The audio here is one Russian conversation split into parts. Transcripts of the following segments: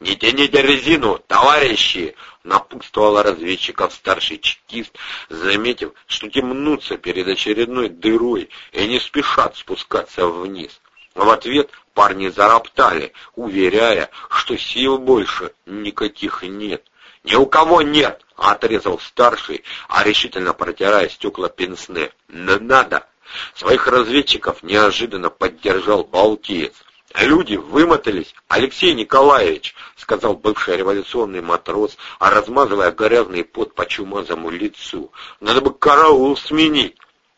«Не тяните резину, товарищи!» — напутствовал разведчиков старший чекист, заметив, что темнутся перед очередной дырой и не спешат спускаться вниз. В ответ парни зароптали, уверяя, что сил больше никаких нет. «Ни у кого нет!» — отрезал старший, а решительно протирая стекла пенсне. «Не надо!» Своих разведчиков неожиданно поддержал Балтиец. «Люди вымотались, Алексей Николаевич», — сказал бывший революционный матрос, а размазывая грязный пот по чумазому лицу. «Надо бы караул сменить».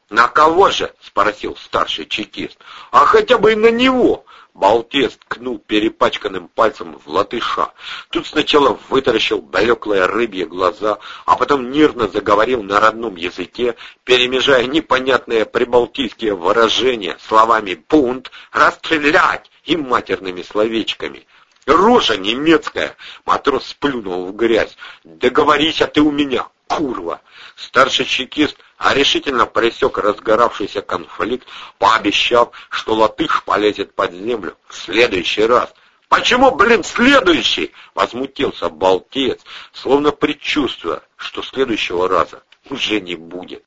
«На кого же?» — спросил старший чекист. «А хотя бы и на него!» Балтес ткнул перепачканным пальцем в латыша. Тут сначала вытаращил далеклые рыбьи глаза, а потом нервно заговорил на родном языке, перемежая непонятные прибалтийские выражения словами «бунт», «расстрелять» и матерными словечками. «Рожа немецкая!» — матрос сплюнул в грязь. «Договорись, а ты у меня, курва!» Старший чекист а решительно пресек разгоравшийся конфликт, пообещав, что латыш полезет под землю в следующий раз. «Почему, блин, следующий?» — возмутился Балтеец, словно предчувствуя, что следующего раза уже не будет.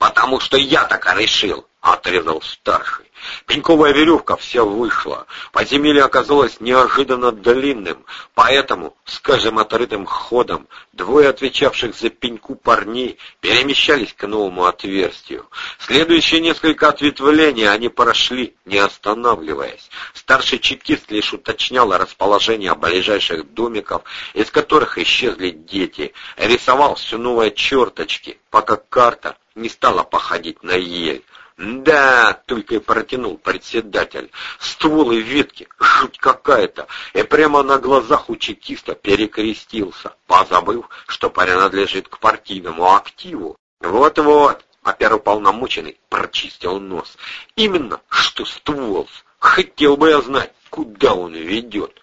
«Потому что я так решил!» — отрезал старший. Пеньковая веревка вся вышла. Подземелье оказалось неожиданно длинным, поэтому, с каждым отрытым ходом, двое отвечавших за пеньку парней перемещались к новому отверстию. Следующие несколько ответвлений они прошли, не останавливаясь. Старший чекист лишь уточнял расположение ближайших домиков, из которых исчезли дети, рисовал все новые черточки, пока карта не стала походить на ель. «Да», — только и протянул председатель, — стволы ветки, жуть какая-то, и прямо на глазах у чекиста перекрестился, позабыв, что принадлежит к партийному активу. «Вот-вот», — оперуполномоченный прочистил нос, — «именно, что ствол. Хотел бы я знать, куда он ведет».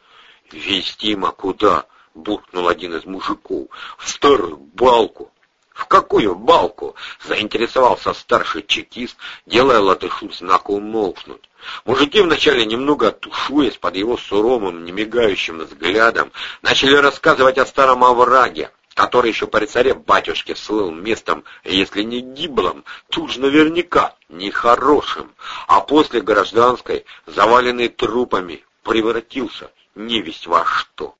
«Вестимо куда?» — буркнул один из мужиков. «В старую балку, «В какую балку?» — заинтересовался старший чекист, делая латышу знак умолкнуть. Мужики, вначале немного оттушуясь под его суровым, немигающим взглядом, начали рассказывать о старом овраге, который еще при царе батюшке слыл местом, если не гиблым, то уж наверняка нехорошим, а после гражданской, заваленный трупами, превратился невесть во что.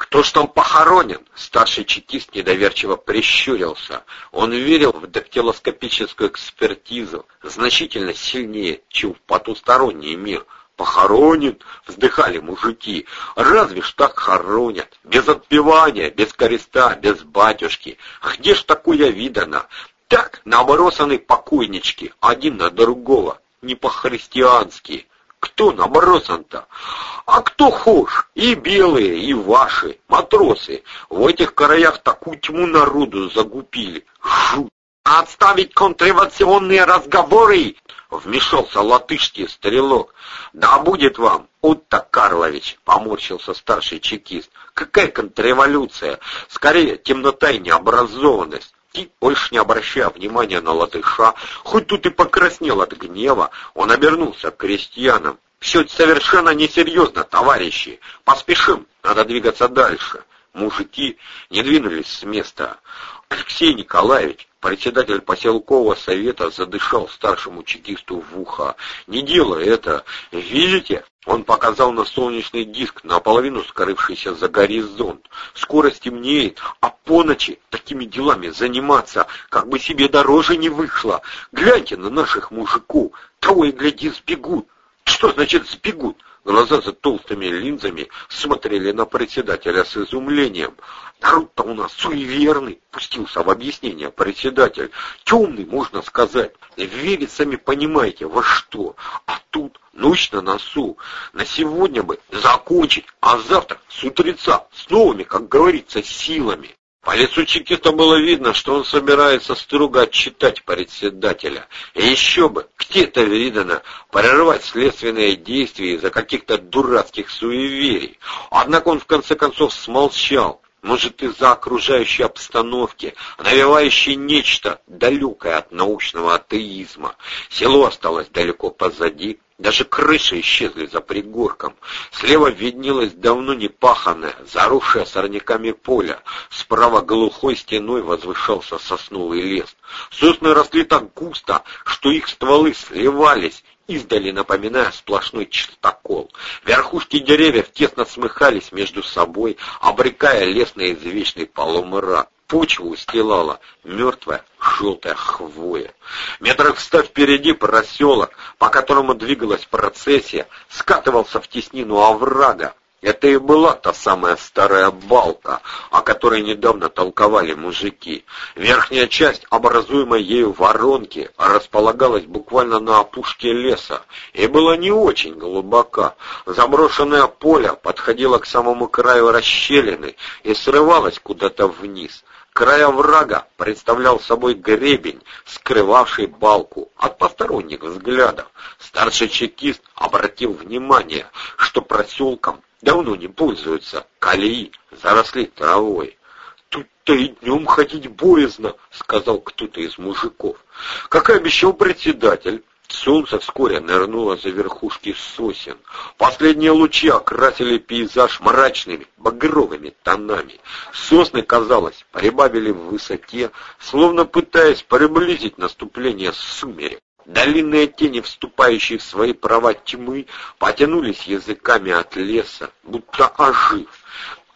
«Кто ж там похоронен?» Старший чекист недоверчиво прищурился. Он верил в дактилоскопическую экспертизу значительно сильнее, чем в потусторонний мир. «Похоронен?» — вздыхали мужики. «Разве ж так хоронят? Без отпевания, без креста, без батюшки. Где ж такое видано? Так, набросаны покойнички, один на другого, не по-христиански». Кто набросан-то? А кто хошь? И белые, и ваши, матросы. В этих краях такую тьму народу загубили. Жуть. «Отставить контрреволюционные разговоры!» — вмешался латышский стрелок. «Да будет вам, Отто Карлович!» — поморщился старший чекист. «Какая контрреволюция? Скорее, темнота и необразованность. И, больше не обращая внимания на латыша, хоть тут и покраснел от гнева, он обернулся к крестьянам. «Все совершенно несерьезно, товарищи. Поспешим, надо двигаться дальше». Мужики не двинулись с места. Алексей Николаевич, председатель поселкового совета, задышал старшему чекисту в ухо. «Не делай это! Видите, он показал на солнечный диск, наполовину скрывшийся за горизонт. Скоро стемнеет, а по ночи такими делами заниматься, как бы себе дороже не вышло. Гляньте на наших мужиков, того и гляди сбегут. Что значит сбегут? Глаза за толстыми линзами смотрели на председателя с изумлением. Народ-то у нас суеверный, пустился в объяснение председатель. Темный, можно сказать. Верит, сами понимаете, во что. А тут ночь на носу. На сегодня бы закончить, а завтра с утреца с новыми, как говорится, силами. По лицу чекиста было видно, что он собирается строго отчитать председателя. И еще бы, где-то видно, прервать следственные действия из-за каких-то дурацких суеверий. Однако он в конце концов смолчал. Может, из-за окружающей обстановки, навевающей нечто далекое от научного атеизма. Село осталось далеко позади, Даже крыши исчезли за пригорком. Слева виднелось давно не паханное, заросшее сорняками поле. Справа глухой стеной возвышался сосновый лес. Сосны росли так густо, что их стволы сливались, издали напоминая сплошной чистокол. Верхушки деревьев тесно смыхались между собой, обрекая лес на извечный полумрак. Почву устилала мертвая желтая хвоя. Метрах ста впереди проселок, по которому двигалась процессия, скатывался в теснину оврага, это и была та самая старая балка, о которой недавно толковали мужики. Верхняя часть, образуемой ею воронки, располагалась буквально на опушке леса и была не очень глубока. Заброшенное поле подходило к самому краю расщелины и срывалось куда-то вниз. Край оврага представлял собой гребень, скрывавший балку от посторонних взглядов. Старший чекист обратил внимание, что проселком давно не пользуются, колеи заросли травой. «Тут-то и днем ходить боязно», — сказал кто-то из мужиков. Как и обещал председатель, солнце вскоре нырнуло за верхушки сосен. Последние лучи окрасили пейзаж мрачными, багровыми тонами. Сосны, казалось, прибавили в высоте, словно пытаясь приблизить наступление сумерек. Длинные тени, вступающие в свои права тьмы, потянулись языками от леса, будто ожив.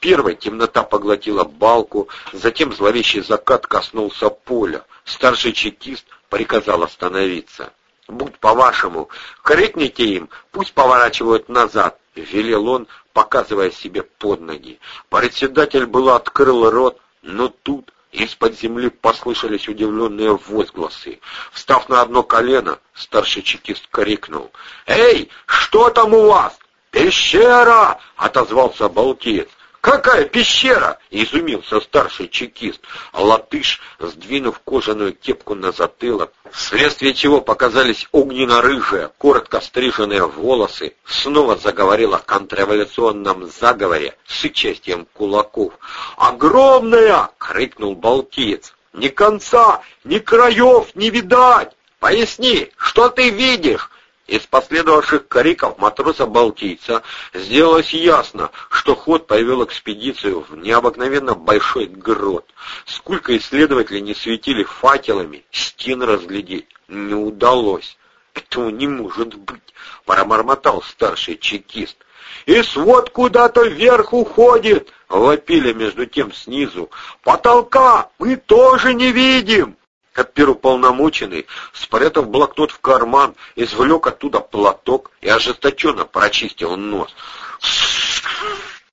Первой темнота поглотила балку, затем зловещий закат коснулся поля. Старший чекист приказал остановиться. «Будь по-вашему, крикните им, пусть поворачивают назад», — велел он, показывая себе под ноги. Председатель было открыл рот, но тут из-под земли послышались удивленные возгласы. Встав на одно колено, старший чекист крикнул. «Эй, что там у вас?» «Пещера!» — отозвался Балтиец. «Какая пещера?» — изумился старший чекист. Латыш, сдвинув кожаную кепку на затылок, вследствие чего показались огненно-рыжие, коротко стриженные волосы, снова заговорил о контрреволюционном заговоре с участием кулаков. «Огромная!» — крикнул Балтиец. «Ни конца, ни краев не видать! Поясни, что ты видишь?» Из последовавших криков матроса-балтийца сделалось ясно, что ход повел экспедицию в необыкновенно большой грот. Сколько исследователей не светили факелами, стен разглядеть не удалось. «Этого не может быть!» — промормотал старший чекист. «И свод куда-то вверх уходит!» — вопили между тем снизу. «Потолка мы тоже не видим!» Оперуполномоченный, спрятав блокнот в карман, извлек оттуда платок и ожесточенно прочистил нос.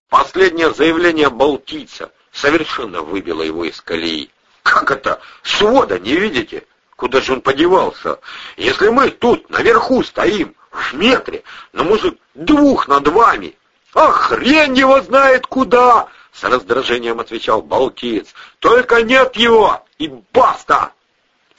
Последнее заявление балтийца совершенно выбило его из колеи. «Как это? Свода не видите? Куда же он подевался? Если мы тут, наверху стоим, в метре, но, может, двух над вами, а хрень его знает куда!» С раздражением отвечал Балтиец. «Только нет его, и баста!»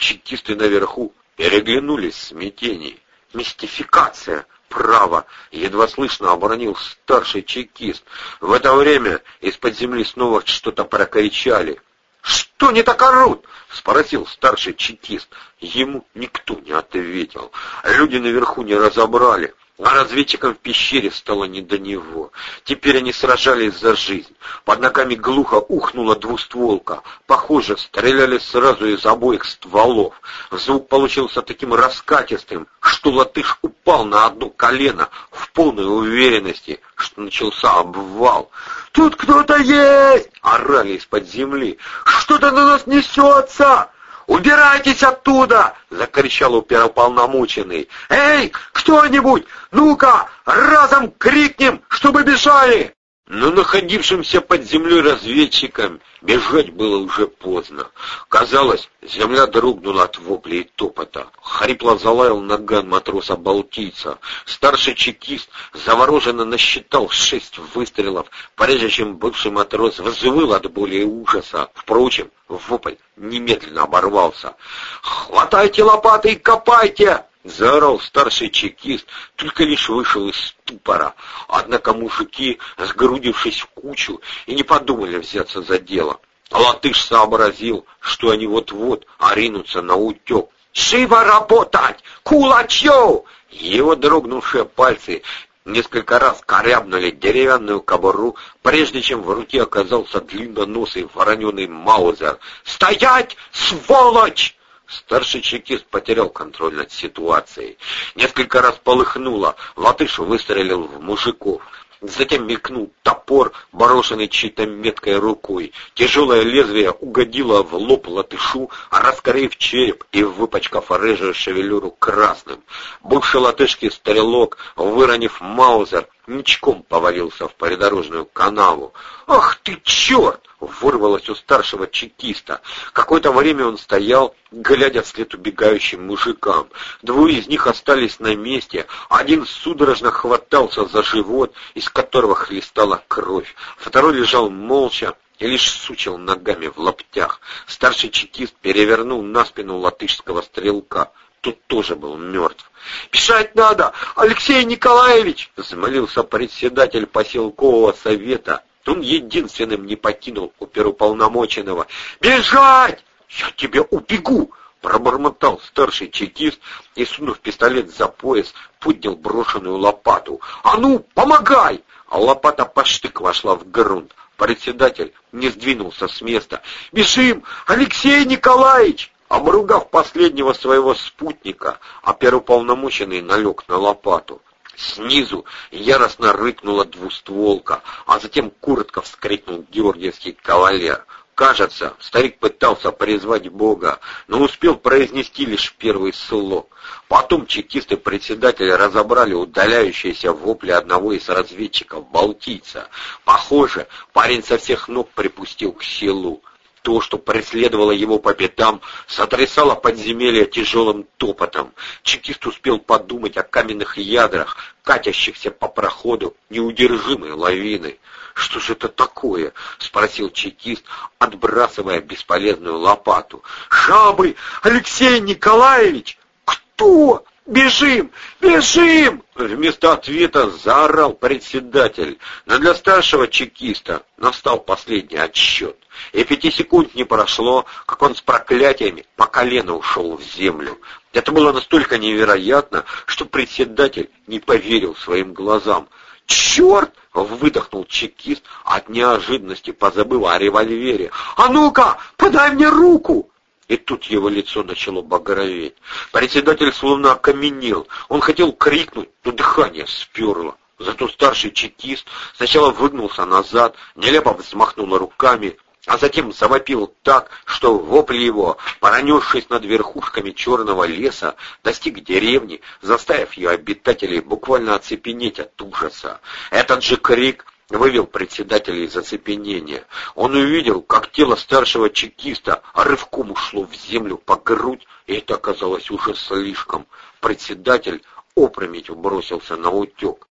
Чекисты наверху переглянулись в смятении. Мистификация! Право! Едва слышно оборонил старший чекист. В это время из-под земли снова что-то прокричали. «Что не так орут?» — спросил старший чекист. Ему никто не ответил. Люди наверху не разобрали. А разведчикам в пещере стало не до него. Теперь они сражались за жизнь. Под ногами глухо ухнула двустволка. Похоже, стреляли сразу из обоих стволов. Звук получился таким раскатистым, что латыш упал на одно колено в полной уверенности, что начался обвал. «Тут кто-то есть!» — орали из-под земли. «Что-то на нас несется!» «Убирайтесь оттуда!» — закричал уполномоченный. «Эй, кто-нибудь, ну-ка, разом крикнем, чтобы бежали!» Но находившимся под землей разведчикам бежать было уже поздно. Казалось, земля дрогнула от воплей и топота. Хрипло залаял наган матроса-балтийца. Старший чекист завороженно насчитал шесть выстрелов, прежде чем бывший матрос взвыл от боли и ужаса. Впрочем, вопль немедленно оборвался. «Хватайте лопаты и копайте!» Заорал старший чекист, только лишь вышел из ступора. Однако мужики, сгрудившись в кучу, и не подумали взяться за дело. Латыш сообразил, что они вот-вот оринутся на утек, Живо работать! Кулачье!» Его дрогнувшие пальцы несколько раз корябнули деревянную кобуру, прежде чем в руке оказался длинноносый вороненый маузер. «Стоять, сволочь!» Старший чекист потерял контроль над ситуацией. Несколько раз полыхнуло, латыш выстрелил в мужиков. Затем мелькнул топор, брошенный чьей-то меткой рукой. Тяжелое лезвие угодило в лоб латышу, раскорив череп и выпачкав рыжую шевелюру красным. Бывший латышский стрелок, выронив маузер, ничком повалился в придорожную канаву. «Ах ты черт!» — вырвалось у старшего чекиста. Какое-то время он стоял, глядя вслед убегающим мужикам. Двое из них остались на месте, один судорожно хватался за живот, из которого хлестала кровь. Второй лежал молча, и лишь сучил ногами в лаптях. Старший чекист перевернул на спину латышского стрелка. Тут тоже был мертв. «Писать надо, Алексей Николаевич!» — взмолился председатель поселкового совета. Он единственным не покинул оперуполномоченного. «Бежать! Я тебя убегу!» Пробормотал старший чекист и, сунув пистолет за пояс, поднял брошенную лопату. «А ну, помогай!» А лопата по штык вошла в грунт. Председатель не сдвинулся с места. «Бежим! Алексей Николаевич!» Обругав последнего своего спутника, оперуполномоченный налег на лопату. Снизу яростно рыкнула двустволка, а затем коротко вскрикнул георгиевский кавалер. Кажется, старик пытался призвать Бога, но успел произнести лишь первый слог. Потом чекисты председателя разобрали удаляющиеся вопли одного из разведчиков, балтийца. Похоже, парень со всех ног припустил к селу. То, что преследовало его по пятам, сотрясало подземелье тяжелым топотом. Чекист успел подумать о каменных ядрах, катящихся по проходу неудержимой лавины. «Что же это такое?» — спросил чекист, отбрасывая бесполезную лопату. «Шабы! Алексей Николаевич!» «Кто?» «Бежим! Бежим!» Вместо ответа заорал председатель. Но для старшего чекиста настал последний отсчет. И пяти секунд не прошло, как он с проклятиями по колено ушел в землю. Это было настолько невероятно, что председатель не поверил своим глазам. «Черт!» — выдохнул чекист от неожиданности, позабыв о револьвере. «А ну-ка, подай мне руку!» И тут его лицо начало багроветь. Председатель словно окаменел. Он хотел крикнуть, но дыхание сперло. Зато старший чекист сначала выгнулся назад, нелепо взмахнул руками, а затем завопил так, что вопль его, пронесшись над верхушками черного леса, достиг деревни, заставив ее обитателей буквально оцепенеть от ужаса. Этот же крик вывел председателя из оцепенения. Он увидел, как тело старшего чекиста рывком ушло в землю по грудь, и это оказалось уже слишком. Председатель опрометью бросился на утек.